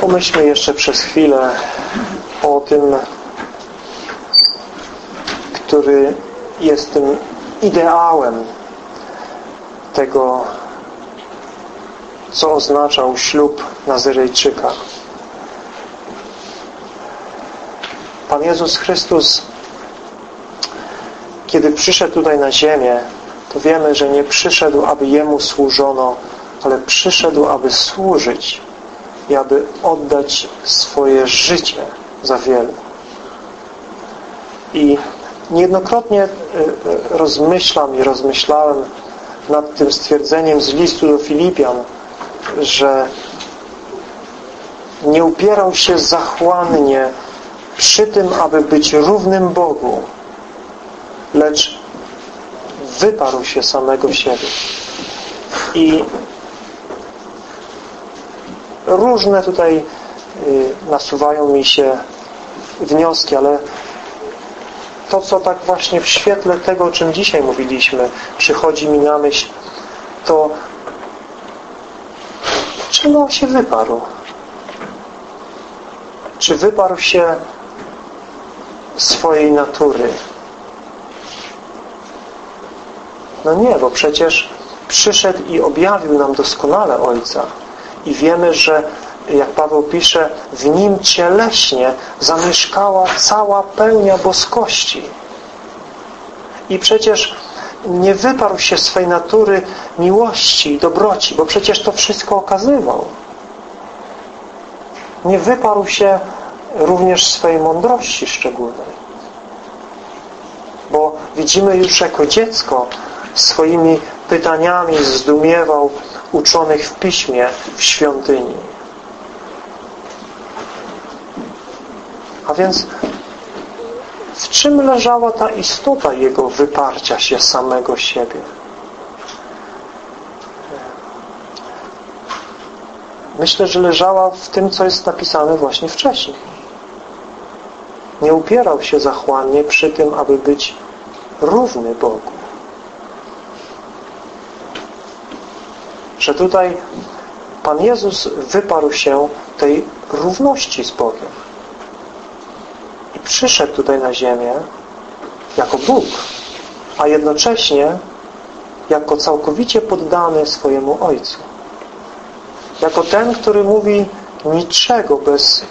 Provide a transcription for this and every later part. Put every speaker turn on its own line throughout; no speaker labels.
Pomyślmy jeszcze przez chwilę o tym, który jest tym ideałem tego, co oznaczał ślub Nazyrejczyka. Pan Jezus Chrystus, kiedy przyszedł tutaj na ziemię, to wiemy, że nie przyszedł, aby Jemu służono, ale przyszedł, aby służyć i aby oddać swoje życie za wielu. I niejednokrotnie e, e, rozmyślam i rozmyślałem nad tym stwierdzeniem z listu do Filipian, że nie upierał się zachłannie przy tym, aby być równym Bogu, lecz wyparł się samego siebie. I różne tutaj y, nasuwają mi się wnioski, ale to, co tak właśnie w świetle tego, o czym dzisiaj mówiliśmy, przychodzi mi na myśl, to czego on się wyparł? Czy wyparł się swojej natury? No nie, bo przecież przyszedł i objawił nam doskonale Ojca. I wiemy, że jak Paweł pisze, w nim cieleśnie zamieszkała cała pełnia boskości. I przecież nie wyparł się swej natury miłości i dobroci, bo przecież to wszystko okazywał. Nie wyparł się również swej mądrości szczególnej. Bo widzimy już jako dziecko swoimi pytaniami zdumiewał uczonych w piśmie w świątyni. A więc w czym leżała ta istota Jego wyparcia się samego siebie? Myślę, że leżała w tym, co jest napisane właśnie wcześniej. Nie upierał się zachłannie przy tym, aby być równy Bogu. Że tutaj Pan Jezus wyparł się tej równości z Bogiem przyszedł tutaj na ziemię jako Bóg, a jednocześnie jako całkowicie poddany swojemu Ojcu. Jako ten, który mówi niczego bez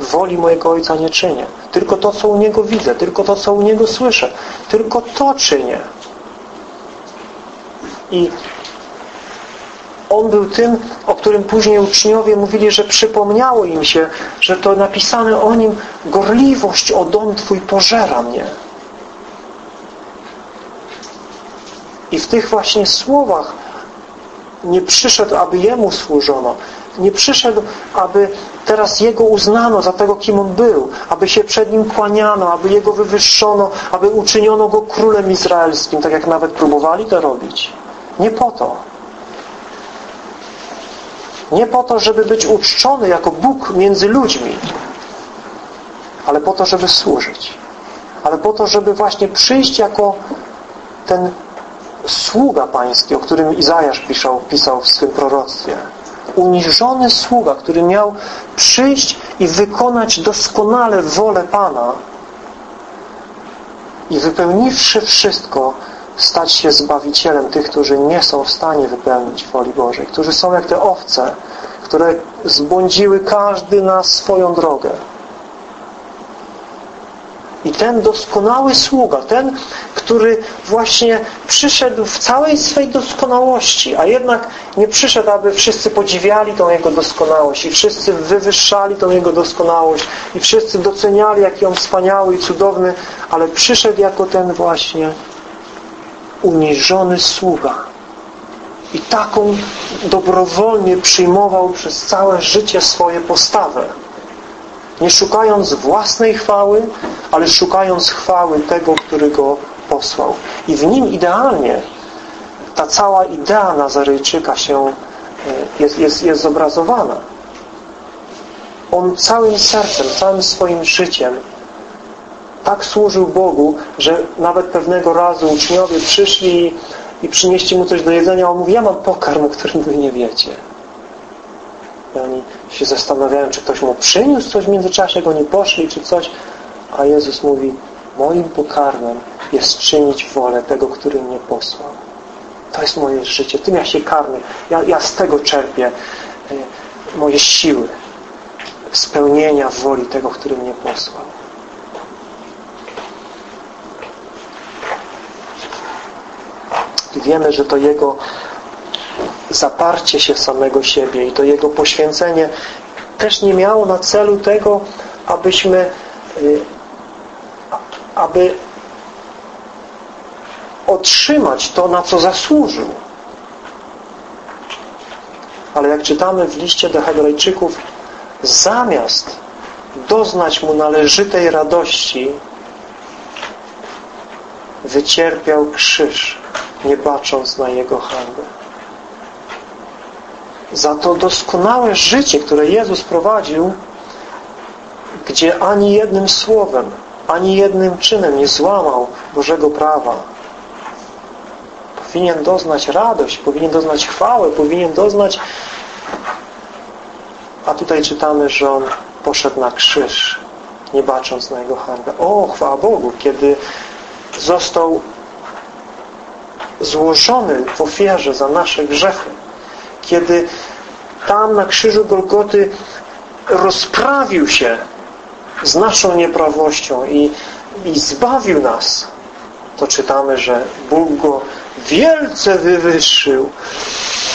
woli mojego Ojca nie czynię. Tylko to, co u Niego widzę, tylko to, co u Niego słyszę. Tylko to czynię. I on był tym, o którym później uczniowie mówili, że przypomniało im się, że to napisane o nim gorliwość o dom Twój pożera mnie. I w tych właśnie słowach nie przyszedł, aby Jemu służono. Nie przyszedł, aby teraz Jego uznano za tego, kim On był. Aby się przed Nim kłaniano, aby Jego wywyższono, aby uczyniono Go królem izraelskim, tak jak nawet próbowali to robić. Nie po to. Nie po to, żeby być uczczony jako Bóg między ludźmi, ale po to, żeby służyć. Ale po to, żeby właśnie przyjść jako ten sługa pański, o którym Izajasz pisał, pisał w swym proroctwie. Uniżony sługa, który miał przyjść i wykonać doskonale wolę Pana i wypełniwszy wszystko, stać się Zbawicielem tych, którzy nie są w stanie wypełnić woli Bożej, którzy są jak te owce, które zbłądziły każdy na swoją drogę. I ten doskonały sługa, ten, który właśnie przyszedł w całej swej doskonałości, a jednak nie przyszedł, aby wszyscy podziwiali tą Jego doskonałość i wszyscy wywyższali tą Jego doskonałość i wszyscy doceniali, jaki On wspaniały i cudowny, ale przyszedł jako ten właśnie uniżony sługa. I taką dobrowolnie przyjmował przez całe życie swoje postawę. Nie szukając własnej chwały, ale szukając chwały tego, który go posłał. I w nim idealnie ta cała idea Nazarejczyka się e, jest, jest, jest zobrazowana. On całym sercem, całym swoim życiem tak służył Bogu, że nawet pewnego razu uczniowie przyszli i przynieśli mu coś do jedzenia, a on mówi, ja mam pokarm, o którym wy nie wiecie. I oni się zastanawiają, czy ktoś mu przyniósł coś w międzyczasie, jak oni poszli, czy coś. A Jezus mówi, moim pokarmem jest czynić wolę tego, który mnie posłał. To jest moje życie. Tym ja się karmię. Ja, ja z tego czerpię y, moje siły spełnienia woli tego, który mnie posłał. I wiemy, że to Jego zaparcie się samego siebie i to Jego poświęcenie też nie miało na celu tego, abyśmy y, aby otrzymać to, na co zasłużył. Ale jak czytamy w liście do Hebrajczyków, zamiast doznać mu należytej radości, wycierpiał krzyż, nie bacząc na jego hańbę. Za to doskonałe życie, które Jezus prowadził, gdzie ani jednym słowem, ani jednym czynem nie złamał Bożego prawa, powinien doznać radość, powinien doznać chwałę, powinien doznać a tutaj czytamy, że On poszedł na krzyż, nie bacząc na Jego hańbę. O, chwała Bogu, kiedy został złożony w ofierze za nasze grzechy, kiedy tam na krzyżu Golgoty rozprawił się z naszą nieprawością i, i zbawił nas, to czytamy, że Bóg go wielce wywyższył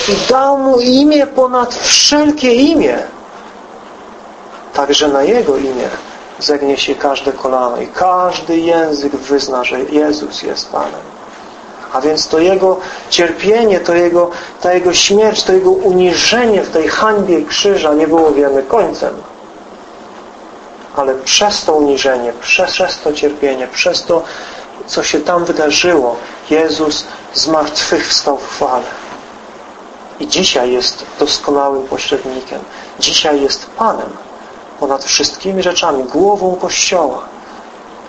i dał mu imię ponad wszelkie imię. Także na Jego imię zegnie się każde kolano i każdy język wyzna, że Jezus jest Panem. A więc to Jego cierpienie, to Jego, ta Jego śmierć, to Jego uniżenie w tej hańbie krzyża nie było, wiemy, końcem. Ale przez to uniżenie, przez, przez to cierpienie, przez to, co się tam wydarzyło, Jezus zmartwychwstał w chwale. I dzisiaj jest doskonałym pośrednikiem. Dzisiaj jest Panem ponad wszystkimi rzeczami, głową Kościoła.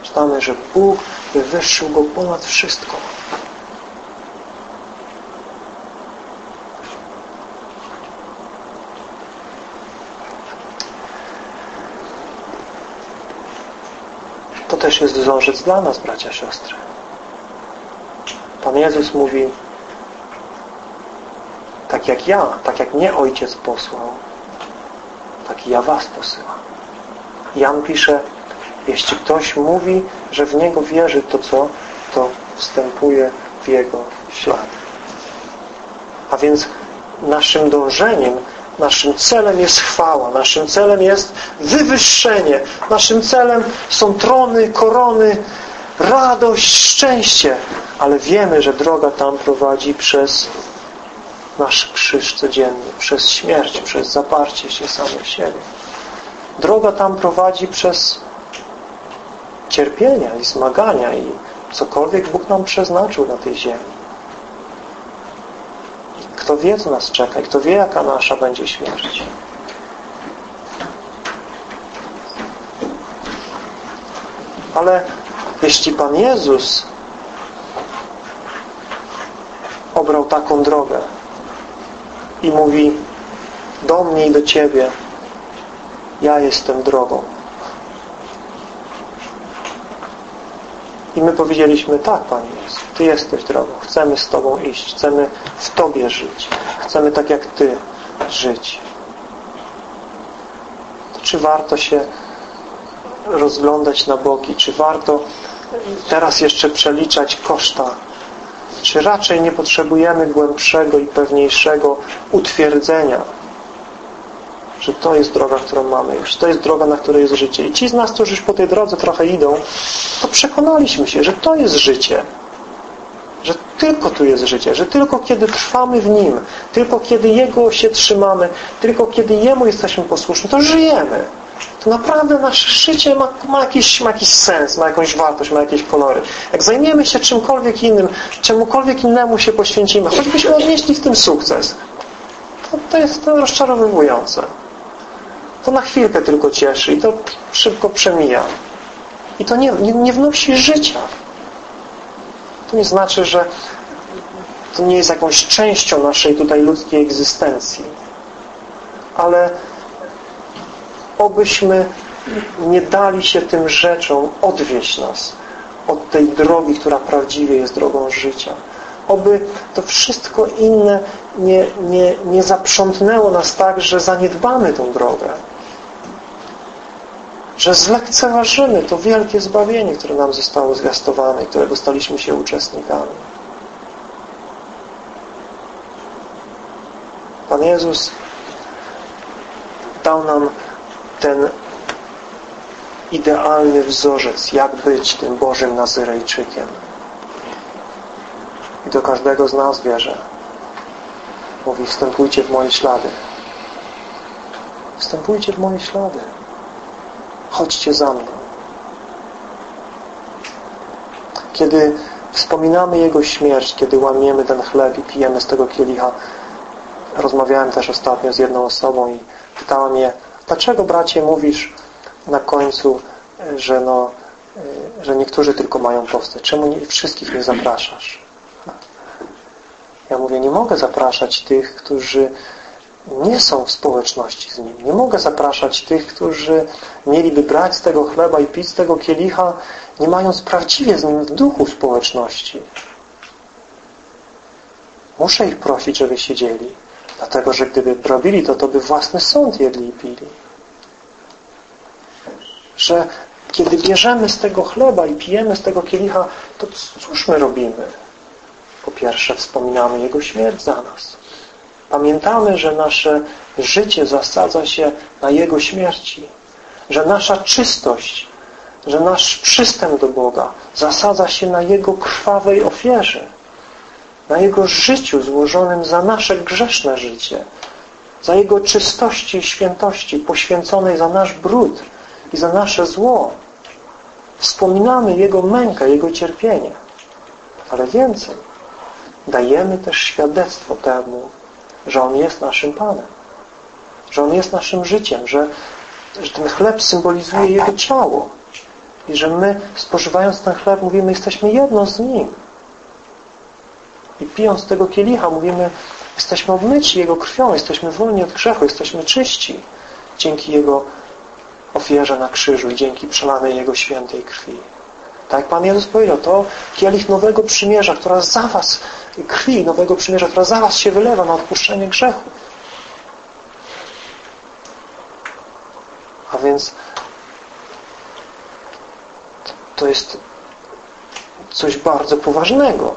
Czytamy, że Bóg wywyższył Go ponad wszystko. Też jest wzorzec dla nas, bracia, siostry. Pan Jezus mówi tak jak ja, tak jak mnie Ojciec posłał, tak i ja was posyłam. Jan pisze, jeśli ktoś mówi, że w Niego wierzy, to co? To wstępuje w Jego ślad. A więc naszym dążeniem, naszym celem jest chwała, naszym celem jest wywyższenie, naszym celem są trony, korony, radość, szczęście, ale wiemy, że droga tam prowadzi przez nasz krzyż codzienny, przez śmierć, przez zaparcie się samych siebie. Droga tam prowadzi przez cierpienia i zmagania i cokolwiek Bóg nam przeznaczył na tej ziemi. Kto wie, co nas czeka i kto wie, jaka nasza będzie śmierć. Ale jeśli Pan Jezus obrał taką drogę, i mówi do mnie i do Ciebie ja jestem drogą. I my powiedzieliśmy, tak Panie Jezu, Ty jesteś drogą. Chcemy z Tobą iść. Chcemy w Tobie żyć. Chcemy tak jak Ty żyć. Czy warto się rozglądać na boki? Czy warto teraz jeszcze przeliczać koszta czy raczej nie potrzebujemy głębszego i pewniejszego utwierdzenia, że to jest droga, którą mamy już, to jest droga, na której jest życie. I ci z nas, którzy już po tej drodze trochę idą, to przekonaliśmy się, że to jest życie. Że tylko tu jest życie, że tylko kiedy trwamy w Nim, tylko kiedy Jego się trzymamy, tylko kiedy Jemu jesteśmy posłuszni, to żyjemy to naprawdę nasze życie ma, ma, jakiś, ma jakiś sens, ma jakąś wartość, ma jakieś kolory. Jak zajmiemy się czymkolwiek innym, czemukolwiek innemu się poświęcimy, choćbyśmy odnieśli w tym sukces, to, to jest to rozczarowujące. To na chwilkę tylko cieszy i to szybko przemija. I to nie, nie, nie wnosi życia. To nie znaczy, że to nie jest jakąś częścią naszej tutaj ludzkiej egzystencji ale obyśmy nie dali się tym rzeczom odwieść nas od tej drogi, która prawdziwie jest drogą życia. Oby to wszystko inne nie, nie, nie zaprzątnęło nas tak, że zaniedbamy tą drogę. Że zlekceważymy to wielkie zbawienie, które nam zostało zwiastowane i którego staliśmy się uczestnikami. Pan Jezus dał nam ten idealny wzorzec, jak być tym Bożym Nazyrejczykiem. I do każdego z nas wierzę. Mówi, wstępujcie w moje ślady. Wstępujcie w moje ślady. Chodźcie za mną. Kiedy wspominamy Jego śmierć, kiedy łamiemy ten chleb i pijemy z tego kielicha, rozmawiałem też ostatnio z jedną osobą i pytała mnie, dlaczego bracie mówisz na końcu, że no, że niektórzy tylko mają powstać. Czemu nie, wszystkich nie zapraszasz? Ja mówię, nie mogę zapraszać tych, którzy nie są w społeczności z Nim. Nie mogę zapraszać tych, którzy mieliby brać z tego chleba i pić z tego kielicha, nie mając prawdziwie z Nim w duchu społeczności. Muszę ich prosić, żeby siedzieli. Dlatego, że gdyby robili to, to by własny sąd jedli i pili. Że kiedy bierzemy z tego chleba i pijemy z tego kielicha, to cóż my robimy? Po pierwsze, wspominamy Jego śmierć za nas. Pamiętamy, że nasze życie zasadza się na Jego śmierci. Że nasza czystość, że nasz przystęp do Boga zasadza się na Jego krwawej ofierze. Na Jego życiu złożonym za nasze grzeszne życie. Za Jego czystości i świętości poświęconej za nasz brud i za nasze zło. Wspominamy Jego mękę, Jego cierpienie. Ale więcej, dajemy też świadectwo temu, że On jest naszym Panem. Że On jest naszym życiem, że, że ten chleb symbolizuje Jego ciało. I że my, spożywając ten chleb, mówimy, jesteśmy jedno z Nim. I pijąc tego kielicha, mówimy, jesteśmy obmyci Jego krwią, jesteśmy wolni od grzechu, jesteśmy czyści dzięki Jego ofierze na krzyżu i dzięki przelanej Jego świętej krwi. Tak jak Pan Jezus powiedział, to kielich nowego przymierza, która za was, krwi nowego przymierza, która za was się wylewa na odpuszczenie grzechu. A więc to jest coś bardzo poważnego.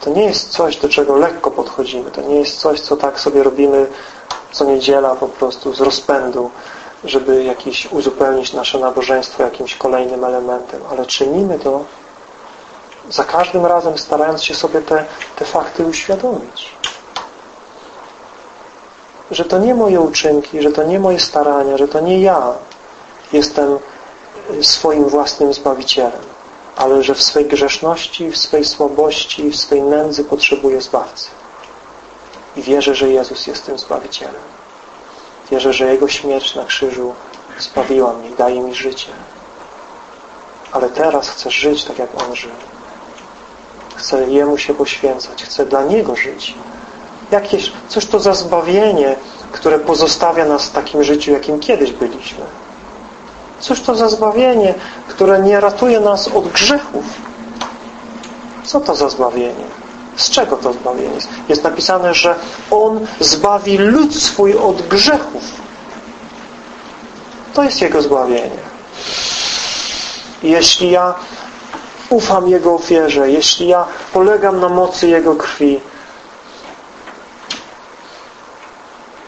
To nie jest coś, do czego lekko podchodzimy. To nie jest coś, co tak sobie robimy co niedziela po prostu z rozpędu żeby jakiś uzupełnić nasze nabożeństwo jakimś kolejnym elementem, ale czynimy to za każdym razem starając się sobie te, te fakty uświadomić. Że to nie moje uczynki, że to nie moje starania, że to nie ja jestem swoim własnym Zbawicielem, ale że w swej grzeszności, w swej słabości, w swej nędzy potrzebuję Zbawcy. I wierzę, że Jezus jest tym Zbawicielem. Wierzę, że Jego śmierć na krzyżu zbawiła mnie daje mi życie. Ale teraz chcę żyć tak, jak On żył. Chcę Jemu się poświęcać. Chcę dla Niego żyć. Jakieś, cóż to za zbawienie, które pozostawia nas w takim życiu, jakim kiedyś byliśmy? Cóż to za zbawienie, które nie ratuje nas od grzechów? Co to za zbawienie? Z czego to zbawienie jest? Jest napisane, że On zbawi lud swój od grzechów. To jest Jego zbawienie. Jeśli ja ufam Jego ofierze, jeśli ja polegam na mocy Jego krwi,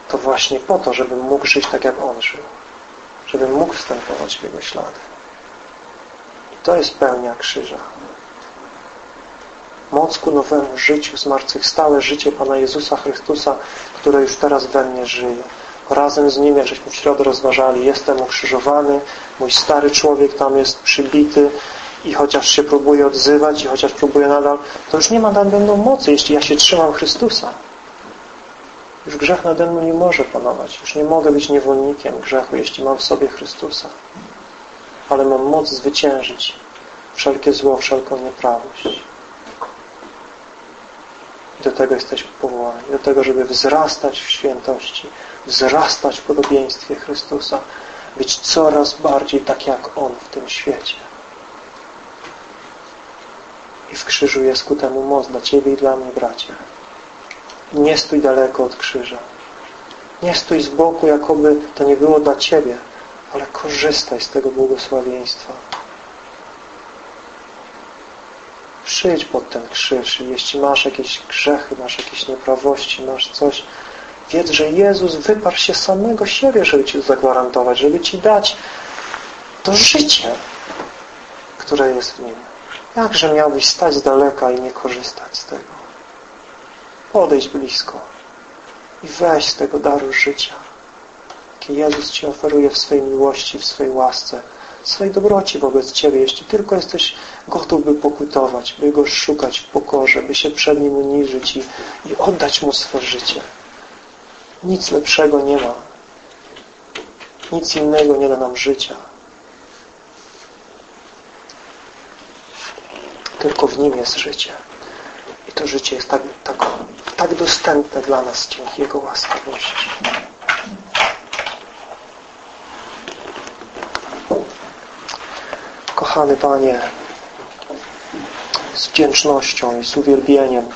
to właśnie po to, żebym mógł żyć tak, jak On żył. Żebym mógł wstępować w Jego ślady. I to jest pełnia krzyża moc ku nowemu życiu, zmartwychwstałe życie Pana Jezusa Chrystusa, które już teraz we mnie żyje. Razem z Nim, jak żeśmy w środę rozważali, jestem ukrzyżowany, mój stary człowiek tam jest przybity i chociaż się próbuje odzywać i chociaż próbuje nadal, to już nie ma nade mną mocy, jeśli ja się trzymam Chrystusa. Już grzech nade mną nie może panować. Już nie mogę być niewolnikiem grzechu, jeśli mam w sobie Chrystusa. Ale mam moc zwyciężyć wszelkie zło, wszelką nieprawość. Do tego jesteśmy powołani. Do tego, żeby wzrastać w świętości, wzrastać w podobieństwie Chrystusa, być coraz bardziej tak jak On w tym świecie. I w krzyżu jest ku temu moc dla Ciebie i dla mnie, bracie. Nie stój daleko od krzyża. Nie stój z boku, jakoby to nie było dla Ciebie, ale korzystaj z tego błogosławieństwa. Przyjdź pod ten krzyż jeśli masz jakieś grzechy, masz jakieś nieprawości, masz coś, wiedz, że Jezus wyparł się samego siebie, żeby Ci to zagwarantować, żeby Ci dać to życie, które jest w Nim. Jakże miałbyś stać z daleka i nie korzystać z tego? Podejdź blisko i weź z tego daru życia, jaki Jezus Ci oferuje w swej miłości, w swej łasce, swej dobroci wobec Ciebie, jeśli tylko jesteś gotów, by pokutować, by Go szukać w pokorze, by się przed Nim uniżyć i, i oddać Mu swoje życie. Nic lepszego nie ma. Nic innego nie da nam życia. Tylko w Nim jest życie. I to życie jest tak, tak, tak dostępne dla nas dzięki Jego łaskawości. Kochany Panie, z wdzięcznością i z uwielbieniem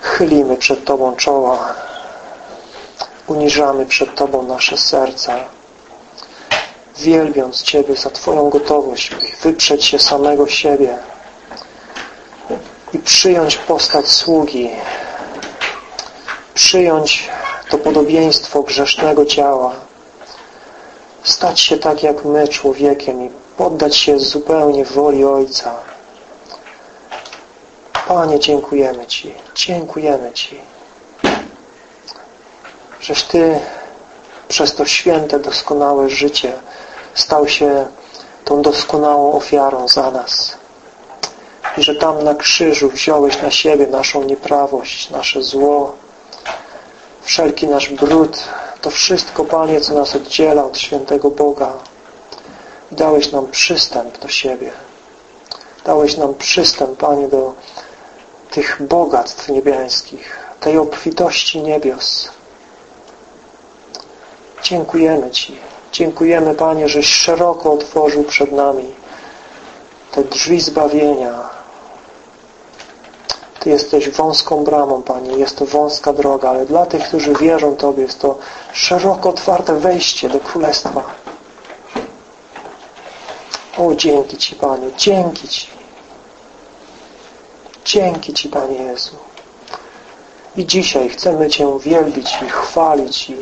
chylimy przed Tobą czoła, uniżamy przed Tobą nasze serca, wielbiąc Ciebie za Twoją gotowość, wyprzeć się samego siebie i przyjąć postać sługi, przyjąć to podobieństwo grzesznego ciała, stać się tak jak my człowiekiem i poddać się zupełnie woli Ojca. Panie, dziękujemy Ci, dziękujemy Ci, żeś Ty przez to święte, doskonałe życie stał się tą doskonałą ofiarą za nas. I że tam na krzyżu wziąłeś na siebie naszą nieprawość, nasze zło, wszelki nasz brud, to wszystko, Panie, co nas oddziela od świętego Boga. Dałeś nam przystęp do siebie. Dałeś nam przystęp, Panie, do tych bogactw niebiańskich, tej obfitości niebios. Dziękujemy Ci. Dziękujemy, Panie, żeś szeroko otworzył przed nami te drzwi zbawienia. Ty jesteś wąską bramą, Panie. Jest to wąska droga, ale dla tych, którzy wierzą Tobie, jest to szeroko otwarte wejście do Królestwa. O, dzięki Ci, Panie. Dzięki Ci. Dzięki Ci, Panie Jezu. I dzisiaj chcemy Cię wielbić i chwalić i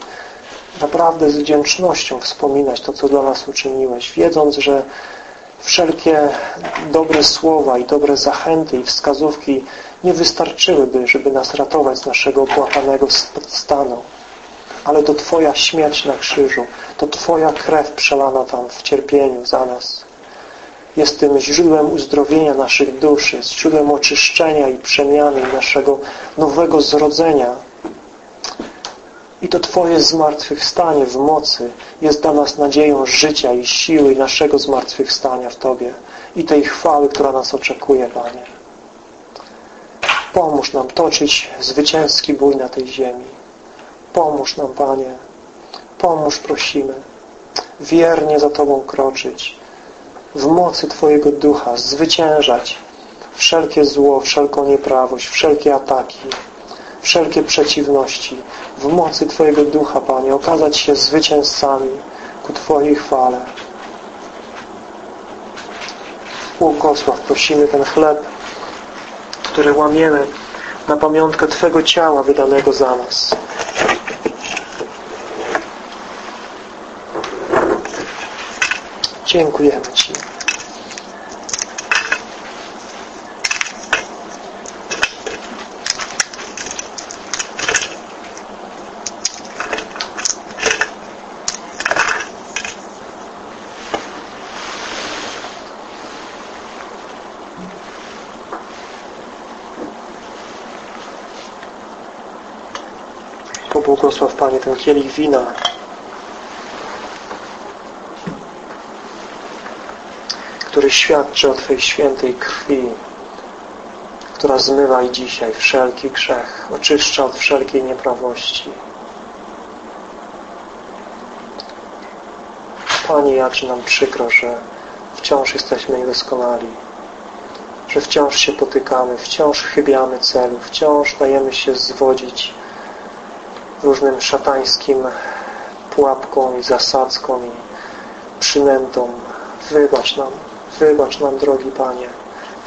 naprawdę z wdzięcznością wspominać to, co dla nas uczyniłeś, wiedząc, że wszelkie dobre słowa i dobre zachęty i wskazówki nie wystarczyłyby, żeby nas ratować z naszego opłakanego stanu. Ale to Twoja śmierć na krzyżu, to Twoja krew przelana tam w cierpieniu za nas jest tym źródłem uzdrowienia naszych duszy, źródłem oczyszczenia i przemiany naszego nowego zrodzenia. I to Twoje zmartwychwstanie w mocy jest dla nas nadzieją życia i siły i naszego zmartwychwstania w Tobie i tej chwały, która nas oczekuje, Panie. Pomóż nam toczyć zwycięski bój na tej ziemi. Pomóż nam, Panie. Pomóż, prosimy. Wiernie za Tobą kroczyć w mocy Twojego ducha zwyciężać wszelkie zło, wszelką nieprawość, wszelkie ataki, wszelkie przeciwności. W mocy Twojego ducha, Panie, okazać się zwycięzcami ku Twojej chwale. Błogosław, prosimy ten chleb, który łamiemy na pamiątkę Twego ciała wydanego za nas. Dziękujemy Ci. Pobłogosław Panie ten kielich wina, który świadczy o Twojej świętej krwi, która zmywa i dzisiaj wszelki grzech, oczyszcza od wszelkiej nieprawości. Panie, jakże nam przykro, że wciąż jesteśmy niedoskonali, że wciąż się potykamy, wciąż chybiamy celu, wciąż dajemy się zwodzić różnym szatańskim pułapkom i zasadzkom i przynętom. Wybacz nam, wybacz nam, drogi Panie,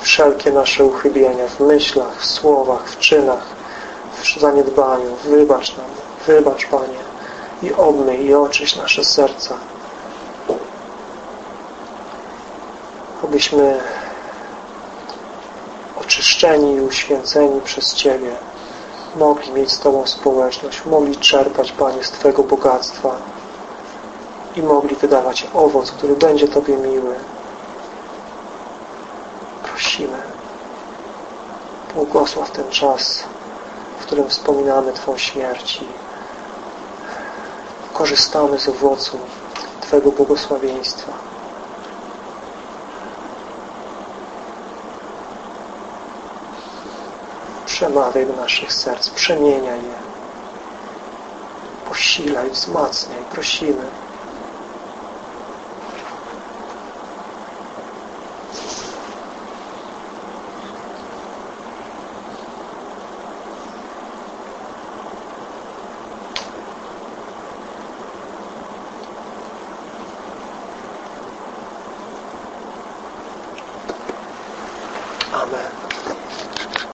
wszelkie nasze uchybienia w myślach, w słowach, w czynach, w zaniedbaniu. Wybacz nam, wybacz Panie i obmyj i oczyść nasze serca. Abyśmy oczyszczeni i uświęceni przez Ciebie mogli mieć z Tobą społeczność, mogli czerpać, Panie, z Twojego bogactwa i mogli wydawać owoc, który będzie Tobie miły. Prosimy, błogosław ten czas, w którym wspominamy Twą śmierć i korzystamy z owocu Twojego błogosławieństwa. Przemawiaj do naszych serc, przemieniaj je. Posilaj, wzmacniaj, prosimy.